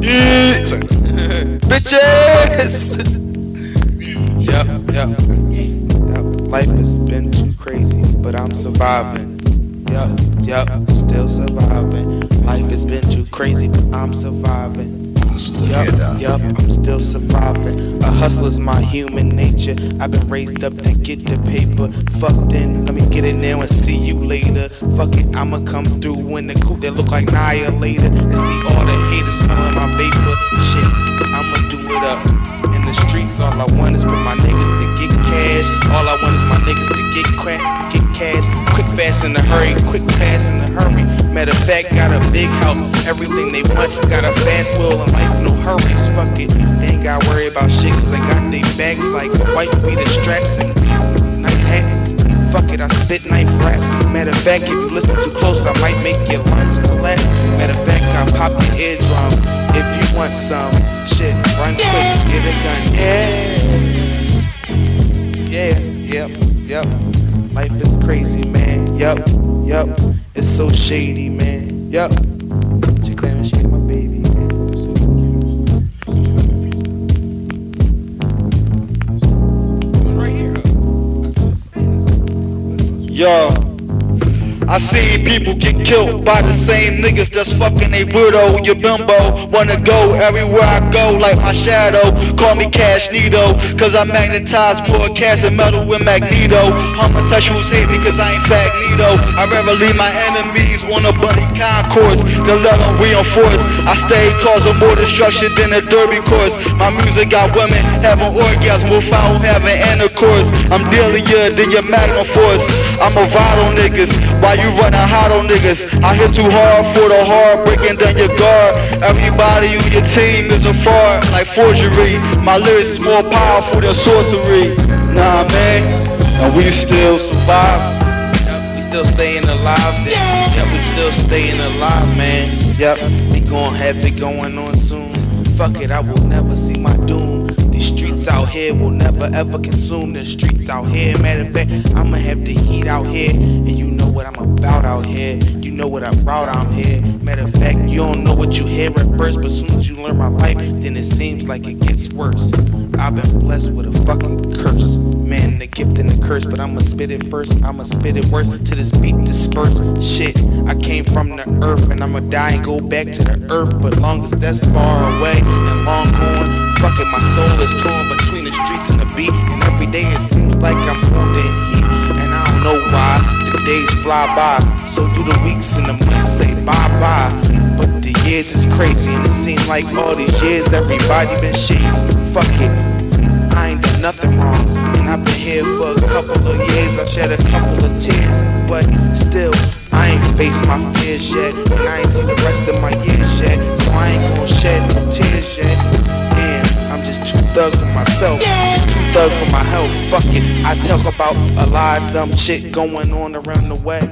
Bitch. Bitches. yep, yep. Yep. Life has been too crazy, but I'm surviving. Yep, yep, still surviving. Life has been too crazy, but I'm surviving. Yup, yup, I'm still surviving. A hustler's my human nature. I've been raised up to get the paper. Fuck then, let me get it now and see you later. Fuck it, I'ma come through in the coupe that look like Annihilator and see all the haters smelling my vapor. Shit, I'ma do it up. In the streets, all I want is for my niggas to get cash. All I want is my niggas to get crack, get cash. Quick, fast, in a hurry. Quick, fast, in a hurry. Matter of fact, got a big house, everything they want. Got a fast wheel and life, no hurries. Fuck it, they ain't gotta worry about shit, cause they got they bags like white be the straps and nice hats. Fuck it, I spit knife raps. Matter of fact, if you listen too close, I might make your lungs collapse. Matter of fact, I pop your eardrum. If you want some shit, run quick, get a gun. Yeah, yeah, yep, yep. Life is crazy, man. Yep, yep. It's so shady, man. Yep. She claiming she my baby. Yo, I see people get killed by the same niggas that's fucking a weirdo. Your bimbo wanna go everywhere I go like my shadow. Call me Cash Nito, cause I magnetize more cash and metal with Magneto. Homosexuals hate me cause I ain't Fagnito. I'd rather leave my enemies on a bunny concourse than let them reinforce. I stay causing more destruction than a derby course. My music got women having orgasms without having intercourse. I'm deadlier than your Magnum Force. I'm a vital niggas. Why you running hot on niggas? I hit too hard for the hard, breaking down your guard. Everybody on your team is a fraud, like forgery. My lyrics is more powerful than sorcery. Nah, man, and we still survive. Yep, we still staying alive then. Yep, we still staying alive, man. Yep, we gon' have it going on soon. Fuck it, I will never see my doom. These streets out here will never ever consume the streets out here. Matter of fact, I'ma have the heat out here. And you know what I'm about out here. You know what I'm about out here. Matter of fact, you don't know what you hear at first, but soon as you learn my life, then it seems like it gets worse. I've been blessed with a fucking curse. Man, the gift and the curse, but I'ma spit it first. I'ma spit it worse to this beat disperse. Shit, I came from the earth and I'ma die and go back to the earth. But long as that's far away and long gone, fuck it, my soul is torn between the streets and the beat. And every day it seems like I'm holding heat. And I don't know why the days fly by. So do the weeks and the months say bye bye. But the years is crazy and it seems like all these years everybody been shit. Fuck it. I ain't done nothing wrong. And I've been here for a couple of years. I shed a couple of tears. But still, I ain't faced my fears yet. And I ain't seen the rest of my years yet. So I ain't gonna shed no tears yet. Damn, I'm just too thug for myself. Too thug for my health. Fuck it. I talk about a live dumb shit going on around the way.